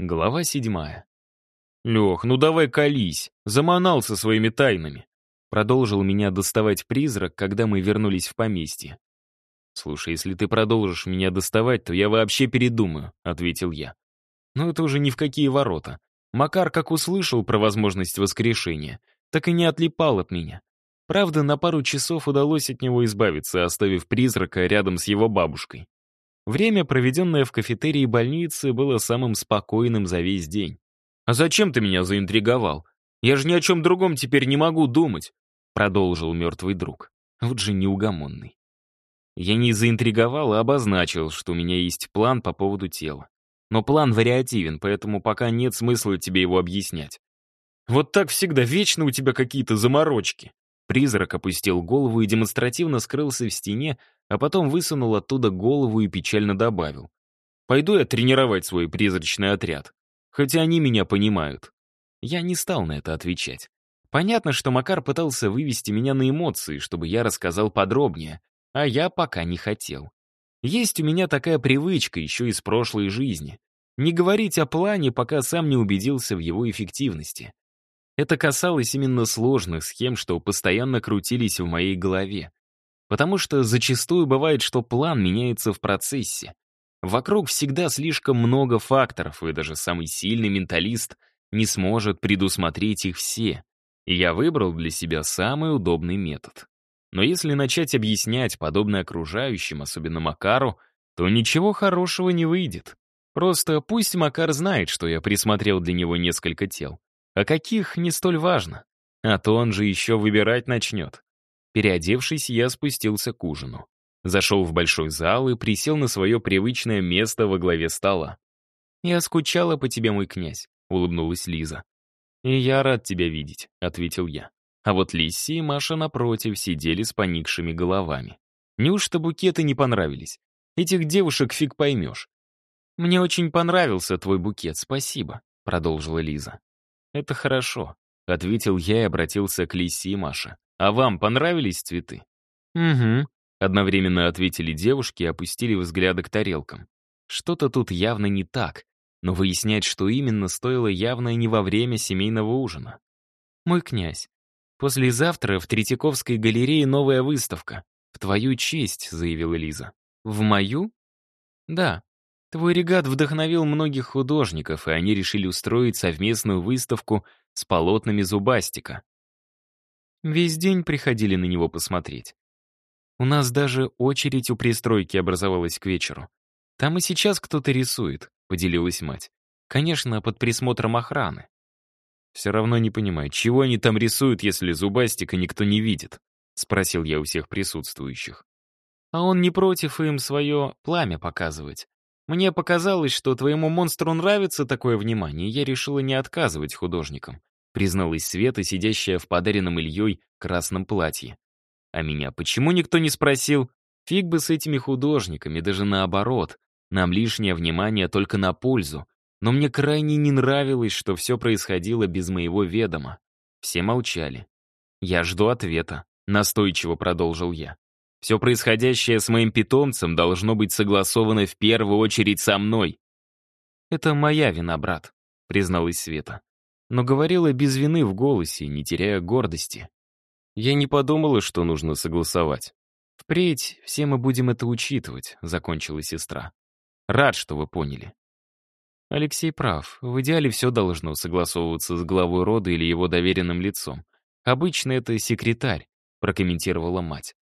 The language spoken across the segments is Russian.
Глава седьмая. «Лех, ну давай колись, заманал со своими тайнами». Продолжил меня доставать призрак, когда мы вернулись в поместье. «Слушай, если ты продолжишь меня доставать, то я вообще передумаю», — ответил я. Но это уже ни в какие ворота. Макар, как услышал про возможность воскрешения, так и не отлипал от меня. Правда, на пару часов удалось от него избавиться, оставив призрака рядом с его бабушкой. Время, проведенное в кафетерии больницы, было самым спокойным за весь день. «А зачем ты меня заинтриговал? Я же ни о чем другом теперь не могу думать», продолжил мертвый друг. Вот же неугомонный. Я не заинтриговал, а обозначил, что у меня есть план по поводу тела. Но план вариативен, поэтому пока нет смысла тебе его объяснять. Вот так всегда, вечно у тебя какие-то заморочки. Призрак опустил голову и демонстративно скрылся в стене, а потом высунул оттуда голову и печально добавил. «Пойду я тренировать свой призрачный отряд. Хотя они меня понимают». Я не стал на это отвечать. Понятно, что Макар пытался вывести меня на эмоции, чтобы я рассказал подробнее, а я пока не хотел. Есть у меня такая привычка еще из прошлой жизни. Не говорить о плане, пока сам не убедился в его эффективности. Это касалось именно сложных схем, что постоянно крутились в моей голове. Потому что зачастую бывает, что план меняется в процессе. Вокруг всегда слишком много факторов, и даже самый сильный менталист не сможет предусмотреть их все. И я выбрал для себя самый удобный метод. Но если начать объяснять подобное окружающим, особенно Макару, то ничего хорошего не выйдет. Просто пусть Макар знает, что я присмотрел для него несколько тел. А каких, не столь важно. А то он же еще выбирать начнет. Переодевшись, я спустился к ужину. Зашел в большой зал и присел на свое привычное место во главе стола. «Я скучала по тебе, мой князь», — улыбнулась Лиза. «И я рад тебя видеть», — ответил я. А вот Лисси и Маша напротив сидели с поникшими головами. Неужто букеты не понравились? Этих девушек фиг поймешь. «Мне очень понравился твой букет, спасибо», — продолжила Лиза. «Это хорошо», — ответил я и обратился к Лисе и Маше. «А вам понравились цветы?» «Угу», — одновременно ответили девушки и опустили взгляды к тарелкам. Что-то тут явно не так, но выяснять, что именно, стоило явно не во время семейного ужина. «Мой князь, послезавтра в Третьяковской галерее новая выставка. В твою честь», — заявила Лиза. «В мою?» «Да. Твой регат вдохновил многих художников, и они решили устроить совместную выставку с полотнами Зубастика. Весь день приходили на него посмотреть. У нас даже очередь у пристройки образовалась к вечеру. Там и сейчас кто-то рисует, поделилась мать. Конечно, под присмотром охраны. Все равно не понимаю, чего они там рисуют, если Зубастика никто не видит? Спросил я у всех присутствующих. А он не против им свое пламя показывать. Мне показалось, что твоему монстру нравится такое внимание, и я решила не отказывать художникам», призналась Света, сидящая в подаренном Ильей красном платье. «А меня почему никто не спросил? Фиг бы с этими художниками, даже наоборот. Нам лишнее внимание только на пользу. Но мне крайне не нравилось, что все происходило без моего ведома. Все молчали. «Я жду ответа», — настойчиво продолжил я. Все происходящее с моим питомцем должно быть согласовано в первую очередь со мной. «Это моя вина, брат», — призналась Света. Но говорила без вины в голосе, не теряя гордости. Я не подумала, что нужно согласовать. «Впредь все мы будем это учитывать», — закончила сестра. «Рад, что вы поняли». Алексей прав. В идеале все должно согласовываться с главой рода или его доверенным лицом. Обычно это секретарь, прокомментировала мать.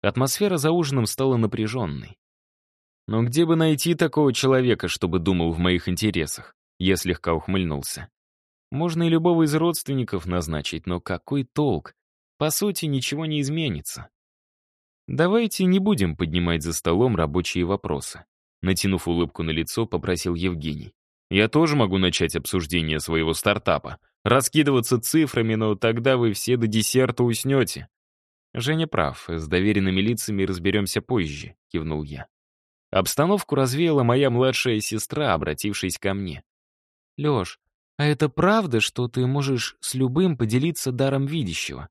Атмосфера за ужином стала напряженной. Но где бы найти такого человека, чтобы думал в моих интересах? Я слегка ухмыльнулся. Можно и любого из родственников назначить, но какой толк? По сути, ничего не изменится. Давайте не будем поднимать за столом рабочие вопросы. Натянув улыбку на лицо, попросил Евгений. Я тоже могу начать обсуждение своего стартапа. Раскидываться цифрами, но тогда вы все до десерта уснете. «Женя прав, с доверенными лицами разберемся позже», — кивнул я. Обстановку развеяла моя младшая сестра, обратившись ко мне. «Лёш, а это правда, что ты можешь с любым поделиться даром видящего?»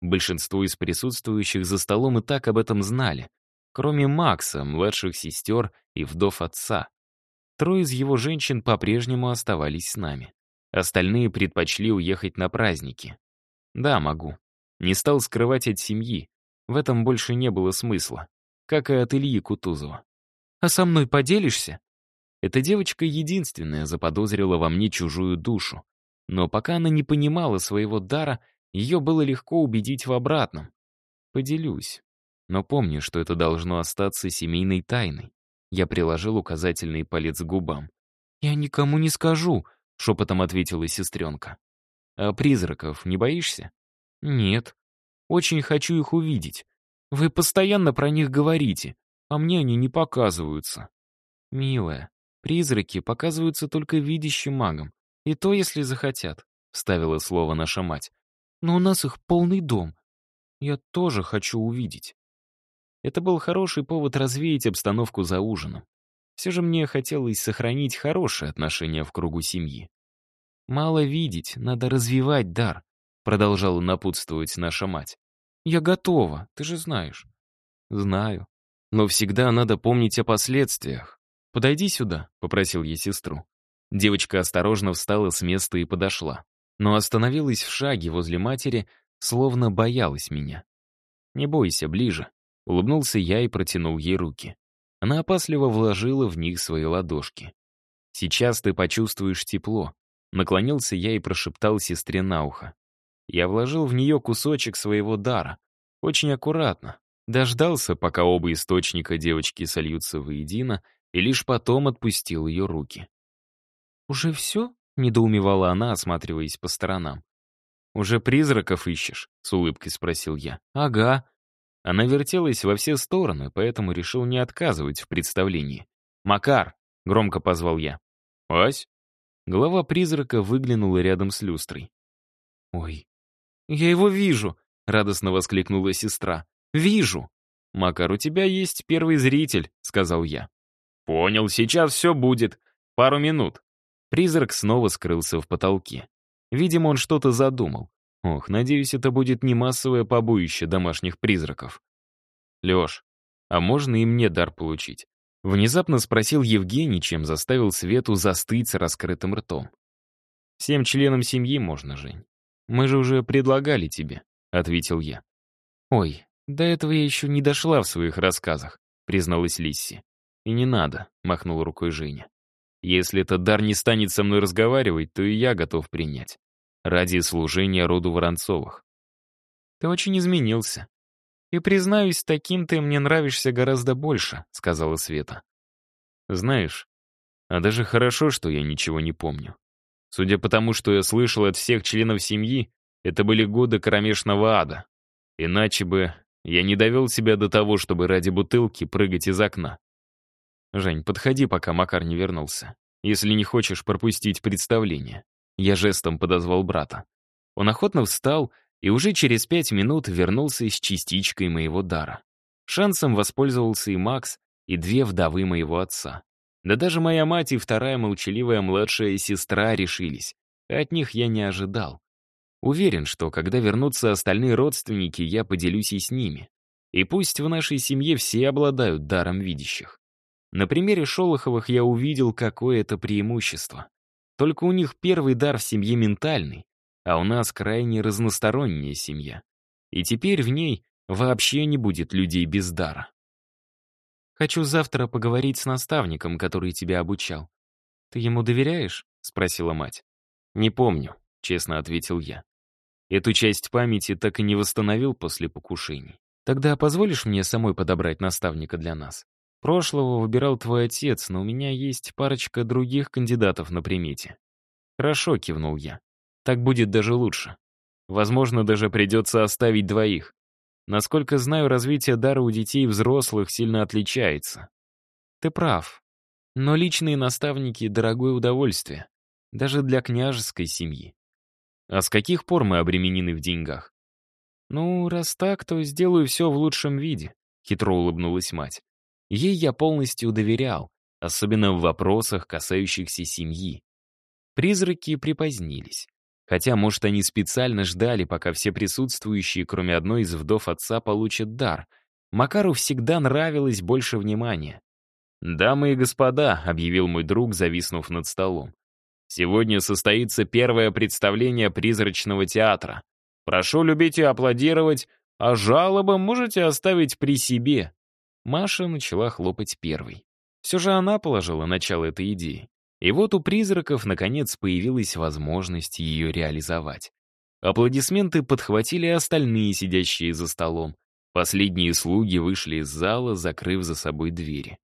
Большинство из присутствующих за столом и так об этом знали, кроме Макса, младших сестер и вдов отца. Трое из его женщин по-прежнему оставались с нами. Остальные предпочли уехать на праздники. Да, могу. Не стал скрывать от семьи. В этом больше не было смысла. Как и от Ильи Кутузова. «А со мной поделишься?» Эта девочка единственная заподозрила во мне чужую душу. Но пока она не понимала своего дара, ее было легко убедить в обратном. Поделюсь. Но помни, что это должно остаться семейной тайной. Я приложил указательный палец к губам. «Я никому не скажу», — шепотом ответила сестренка. «А призраков не боишься?» «Нет. Очень хочу их увидеть. Вы постоянно про них говорите, а мне они не показываются». «Милая, призраки показываются только видящим магам. И то, если захотят», — вставила слово наша мать. «Но у нас их полный дом. Я тоже хочу увидеть». Это был хороший повод развеять обстановку за ужином. Все же мне хотелось сохранить хорошие отношения в кругу семьи. «Мало видеть, надо развивать дар», — продолжала напутствовать наша мать. «Я готова, ты же знаешь». «Знаю. Но всегда надо помнить о последствиях. Подойди сюда», — попросил я сестру. Девочка осторожно встала с места и подошла, но остановилась в шаге возле матери, словно боялась меня. «Не бойся, ближе», Улыбнулся я и протянул ей руки. Она опасливо вложила в них свои ладошки. «Сейчас ты почувствуешь тепло», — наклонился я и прошептал сестре на ухо. Я вложил в нее кусочек своего дара. Очень аккуратно. Дождался, пока оба источника девочки сольются воедино, и лишь потом отпустил ее руки. «Уже все?» — недоумевала она, осматриваясь по сторонам. «Уже призраков ищешь?» — с улыбкой спросил я. «Ага», она вертелась во все стороны, поэтому решил не отказывать в представлении. «Макар!» — громко позвал я. «Ась?» Голова призрака выглянула рядом с люстрой. «Ой, я его вижу!» — радостно воскликнула сестра. «Вижу!» «Макар, у тебя есть первый зритель», — сказал я. «Понял, сейчас все будет. Пару минут». Призрак снова скрылся в потолке. Видимо, он что-то задумал. Ох, надеюсь, это будет не массовое побоище домашних призраков. Лёш, а можно и мне дар получить? Внезапно спросил Евгений, чем заставил Свету застыть с раскрытым ртом. «Всем членам семьи можно, Жень. Мы же уже предлагали тебе», — ответил я. «Ой, до этого я еще не дошла в своих рассказах», — призналась Лисси. «И не надо», — махнул рукой Женя. «Если этот дар не станет со мной разговаривать, то и я готов принять ради служения роду Воронцовых. «Ты очень изменился. И, признаюсь, таким ты мне нравишься гораздо больше», — сказала Света. «Знаешь, а даже хорошо, что я ничего не помню. Судя по тому, что я слышал от всех членов семьи, это были годы кромешного ада. Иначе бы я не довел себя до того, чтобы ради бутылки прыгать из окна. Жень, подходи, пока Макар не вернулся, если не хочешь пропустить представление. Я жестом подозвал брата. Он охотно встал и уже через пять минут вернулся с частичкой моего дара. Шансом воспользовался и Макс, и две вдовы моего отца. Да даже моя мать и вторая молчаливая младшая сестра решились. От них я не ожидал. Уверен, что когда вернутся остальные родственники, я поделюсь и с ними. И пусть в нашей семье все обладают даром видящих. На примере Шолоховых я увидел, какое это преимущество. Только у них первый дар в семье ментальный, а у нас крайне разносторонняя семья. И теперь в ней вообще не будет людей без дара. «Хочу завтра поговорить с наставником, который тебя обучал. Ты ему доверяешь?» — спросила мать. «Не помню», — честно ответил я. Эту часть памяти так и не восстановил после покушений. Тогда позволишь мне самой подобрать наставника для нас? Прошлого выбирал твой отец, но у меня есть парочка других кандидатов на примете. Хорошо, кивнул я. Так будет даже лучше. Возможно, даже придется оставить двоих. Насколько знаю, развитие дара у детей и взрослых сильно отличается. Ты прав. Но личные наставники — дорогое удовольствие. Даже для княжеской семьи. А с каких пор мы обременены в деньгах? Ну, раз так, то сделаю все в лучшем виде, — хитро улыбнулась мать. Ей я полностью доверял, особенно в вопросах, касающихся семьи. Призраки припозднились. Хотя, может, они специально ждали, пока все присутствующие, кроме одной из вдов отца, получат дар. Макару всегда нравилось больше внимания. «Дамы и господа», — объявил мой друг, зависнув над столом. «Сегодня состоится первое представление призрачного театра. Прошу любить и аплодировать, а жалобы можете оставить при себе». Маша начала хлопать первой. Все же она положила начало этой идеи. И вот у призраков, наконец, появилась возможность ее реализовать. Аплодисменты подхватили остальные, сидящие за столом. Последние слуги вышли из зала, закрыв за собой двери.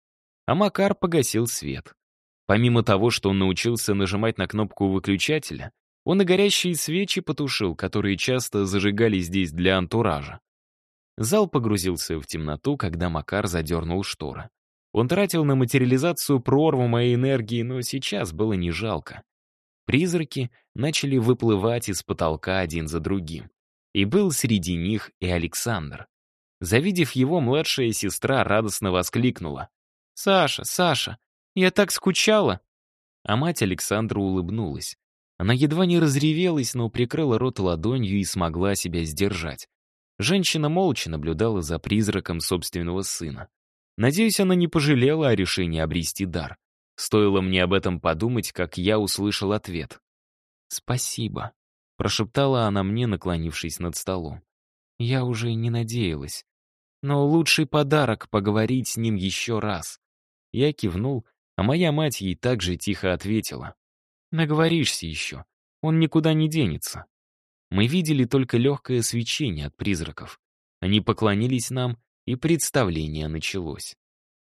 А Макар погасил свет. Помимо того, что он научился нажимать на кнопку выключателя, он и горящие свечи потушил, которые часто зажигали здесь для антуража. Зал погрузился в темноту, когда Макар задернул шторы. Он тратил на материализацию прорву моей энергии, но сейчас было не жалко. Призраки начали выплывать из потолка один за другим. И был среди них и Александр. Завидев его, младшая сестра радостно воскликнула. «Саша, Саша, я так скучала!» А мать Александра улыбнулась. Она едва не разревелась, но прикрыла рот ладонью и смогла себя сдержать. Женщина молча наблюдала за призраком собственного сына. Надеюсь, она не пожалела о решении обрести дар. Стоило мне об этом подумать, как я услышал ответ. «Спасибо», — прошептала она мне, наклонившись над столом. Я уже не надеялась. Но лучший подарок — поговорить с ним еще раз. Я кивнул, а моя мать ей также тихо ответила. «Наговоришься еще. Он никуда не денется». Мы видели только легкое свечение от призраков. Они поклонились нам, и представление началось.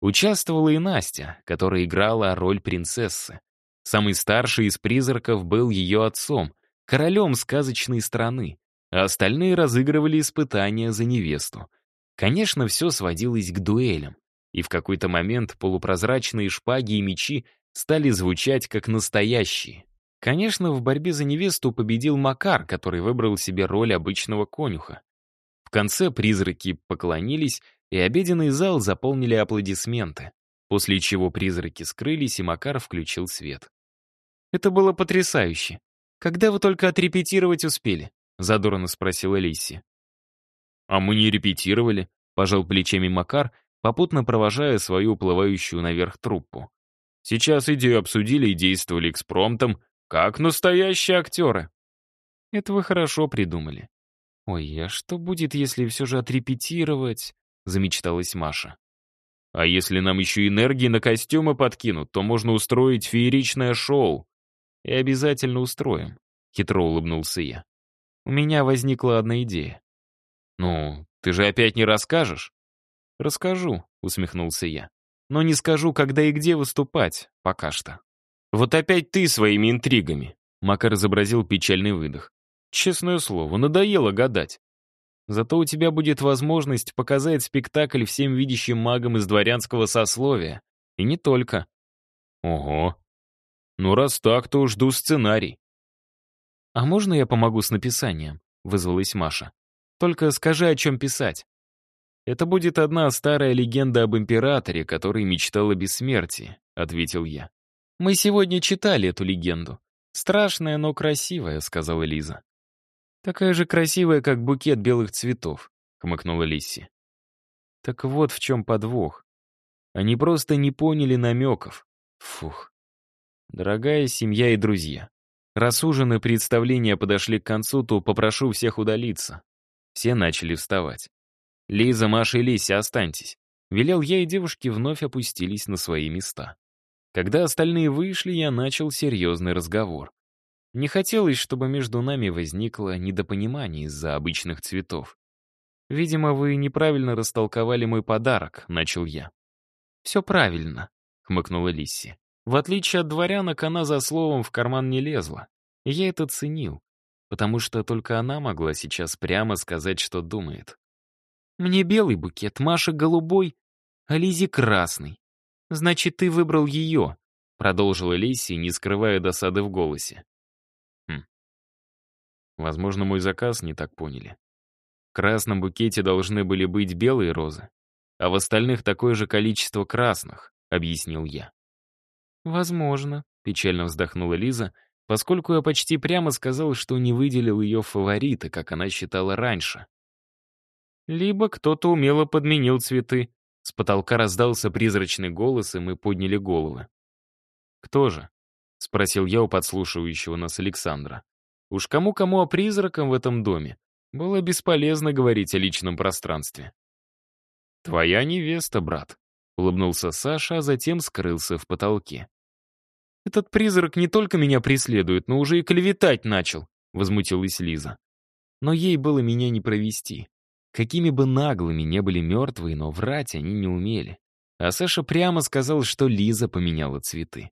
Участвовала и Настя, которая играла роль принцессы. Самый старший из призраков был ее отцом, королем сказочной страны, а остальные разыгрывали испытания за невесту. Конечно, все сводилось к дуэлям, и в какой-то момент полупрозрачные шпаги и мечи стали звучать как настоящие. Конечно, в борьбе за невесту победил Макар, который выбрал себе роль обычного конюха. В конце призраки поклонились и обеденный зал заполнили аплодисменты, после чего призраки скрылись, и Макар включил свет. «Это было потрясающе. Когда вы только отрепетировать успели?» — задорно спросила Лисси. «А мы не репетировали», — пожал плечами Макар, попутно провожая свою уплывающую наверх труппу. «Сейчас идею обсудили и действовали экспромтом, как настоящие актеры». «Это вы хорошо придумали. Ой, а что будет, если все же отрепетировать?» замечталась Маша. А если нам еще энергии на костюмы подкинут, то можно устроить фееричное шоу. И обязательно устроим, хитро улыбнулся я. У меня возникла одна идея. Ну, ты же опять не расскажешь? Расскажу, усмехнулся я. Но не скажу, когда и где выступать, пока что. Вот опять ты своими интригами. Макар изобразил печальный выдох. Честное слово, надоело гадать. Зато у тебя будет возможность показать спектакль всем видящим магам из дворянского сословия. И не только. Ого. Ну, раз так, то жду сценарий. «А можно я помогу с написанием?» — вызвалась Маша. «Только скажи, о чем писать». «Это будет одна старая легенда об императоре, который мечтал о бессмертии», — ответил я. «Мы сегодня читали эту легенду. Страшная, но красивая», — сказала Лиза. «Такая же красивая, как букет белых цветов», — хмыкнула Лисси. Так вот в чем подвох. Они просто не поняли намеков. Фух. Дорогая семья и друзья, раз ужин представления подошли к концу, то попрошу всех удалиться. Все начали вставать. Лиза, Маша и Лися, останьтесь. Велел я, и девушки вновь опустились на свои места. Когда остальные вышли, я начал серьезный разговор. Не хотелось, чтобы между нами возникло недопонимание из-за обычных цветов. «Видимо, вы неправильно растолковали мой подарок», — начал я. «Все правильно», — хмыкнула Лисси. В отличие от дворянок, она за словом в карман не лезла. Я это ценил, потому что только она могла сейчас прямо сказать, что думает. «Мне белый букет, Маша голубой, а Лизе красный. Значит, ты выбрал ее», — продолжила Лисси, не скрывая досады в голосе. Возможно, мой заказ не так поняли. В красном букете должны были быть белые розы, а в остальных такое же количество красных, объяснил я. Возможно, печально вздохнула Лиза, поскольку я почти прямо сказал, что не выделил ее фаворита, как она считала раньше. Либо кто-то умело подменил цветы, С потолка раздался призрачный голос, и мы подняли головы. «Кто же?» — спросил я у подслушивающего нас Александра. Уж кому-кому, а призракам в этом доме было бесполезно говорить о личном пространстве. «Твоя невеста, брат», — улыбнулся Саша, а затем скрылся в потолке. «Этот призрак не только меня преследует, но уже и клеветать начал», — возмутилась Лиза. Но ей было меня не провести. Какими бы наглыми не были мертвые, но врать они не умели. А Саша прямо сказал, что Лиза поменяла цветы.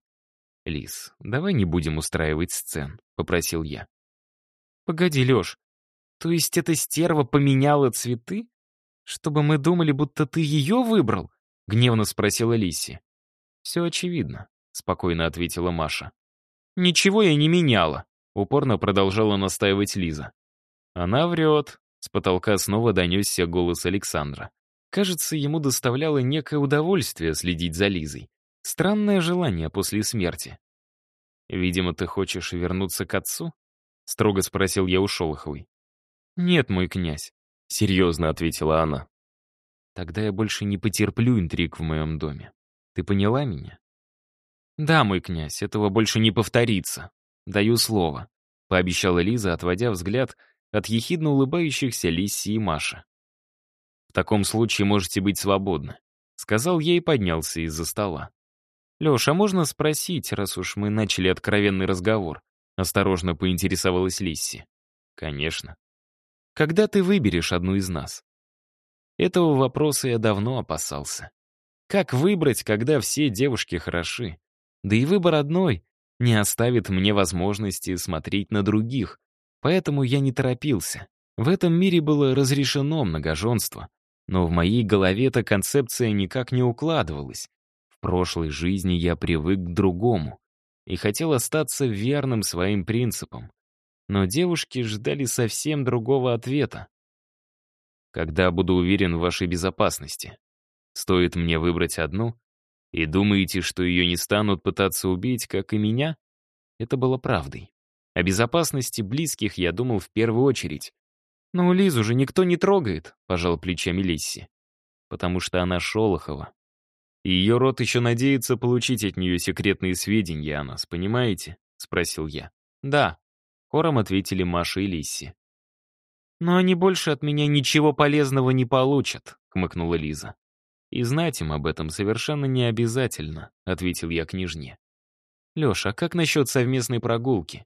«Лиз, давай не будем устраивать сцен», — попросил я. «Погоди, Лёш, то есть эта стерва поменяла цветы? Чтобы мы думали, будто ты её выбрал?» — гневно спросила Лиси. «Все очевидно», — спокойно ответила Маша. «Ничего я не меняла», — упорно продолжала настаивать Лиза. «Она врет», — с потолка снова донесся голос Александра. Кажется, ему доставляло некое удовольствие следить за Лизой. Странное желание после смерти. «Видимо, ты хочешь вернуться к отцу?» — строго спросил я у Шолоховой. «Нет, мой князь», — серьезно ответила она. «Тогда я больше не потерплю интриг в моем доме. Ты поняла меня?» «Да, мой князь, этого больше не повторится. Даю слово», — пообещала Лиза, отводя взгляд от ехидно улыбающихся Лиси и Маши. «В таком случае можете быть свободны», — сказал я и поднялся из-за стола. «Леша, а можно спросить, раз уж мы начали откровенный разговор?» Осторожно поинтересовалась Лисси. «Конечно. Когда ты выберешь одну из нас?» Этого вопроса я давно опасался. Как выбрать, когда все девушки хороши? Да и выбор одной не оставит мне возможности смотреть на других, поэтому я не торопился. В этом мире было разрешено многоженство, но в моей голове эта концепция никак не укладывалась. В прошлой жизни я привык к другому и хотел остаться верным своим принципам. Но девушки ждали совсем другого ответа. Когда буду уверен в вашей безопасности, стоит мне выбрать одну, и думаете, что ее не станут пытаться убить, как и меня? Это было правдой. О безопасности близких я думал в первую очередь. «Но Лизу же никто не трогает», — пожал плечами Лисси. «Потому что она Шолохова, и ее род еще надеется получить от нее секретные сведения о нас, понимаете?» — спросил я. «Да», — хором ответили Маша и Лисси. «Но они больше от меня ничего полезного не получат», — хмыкнула Лиза. «И знать им об этом совершенно не обязательно», — ответил я княжне. «Леша, а как насчет совместной прогулки?»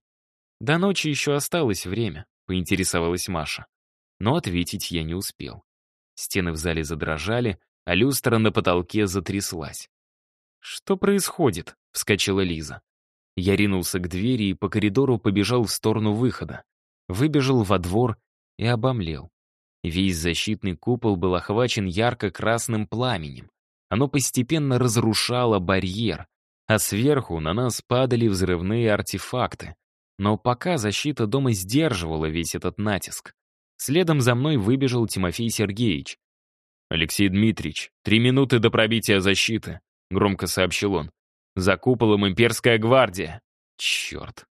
«До ночи еще осталось время», — поинтересовалась Маша. Но ответить я не успел. Стены в зале задрожали, а люстра на потолке затряслась. «Что происходит?» — вскочила Лиза. Я ринулся к двери и по коридору побежал в сторону выхода. Выбежал во двор и обомлел. Весь защитный купол был охвачен ярко-красным пламенем. Оно постепенно разрушало барьер, а сверху на нас падали взрывные артефакты. Но пока защита дома сдерживала весь этот натиск. Следом за мной выбежал Тимофей Сергеевич. «Алексей Дмитриевич, три минуты до пробития защиты», — громко сообщил он. «За куполом имперская гвардия». Черт.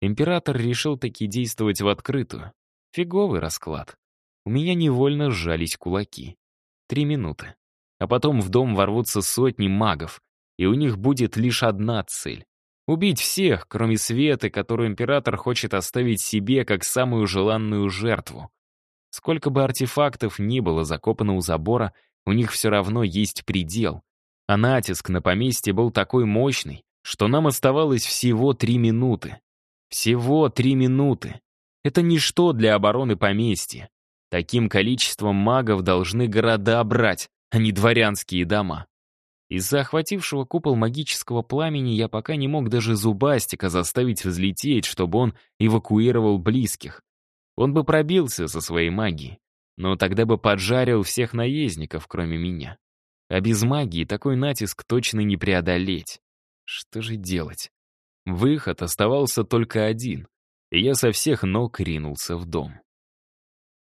Император решил таки действовать в открытую. Фиговый расклад. У меня невольно сжались кулаки. Три минуты. А потом в дом ворвутся сотни магов, и у них будет лишь одна цель — убить всех, кроме Светы, которую император хочет оставить себе как самую желанную жертву. Сколько бы артефактов ни было закопано у забора, у них все равно есть предел. А натиск на поместье был такой мощный, что нам оставалось всего три минуты. Всего три минуты. Это ничто для обороны поместья. Таким количеством магов должны города брать, а не дворянские дома. Из-за охватившего купол магического пламени я пока не мог даже зубастика заставить взлететь, чтобы он эвакуировал близких. Он бы пробился со своей магией, но тогда бы поджарил всех наездников, кроме меня. А без магии такой натиск точно не преодолеть. Что же делать? Выход оставался только один, и я со всех ног ринулся в дом.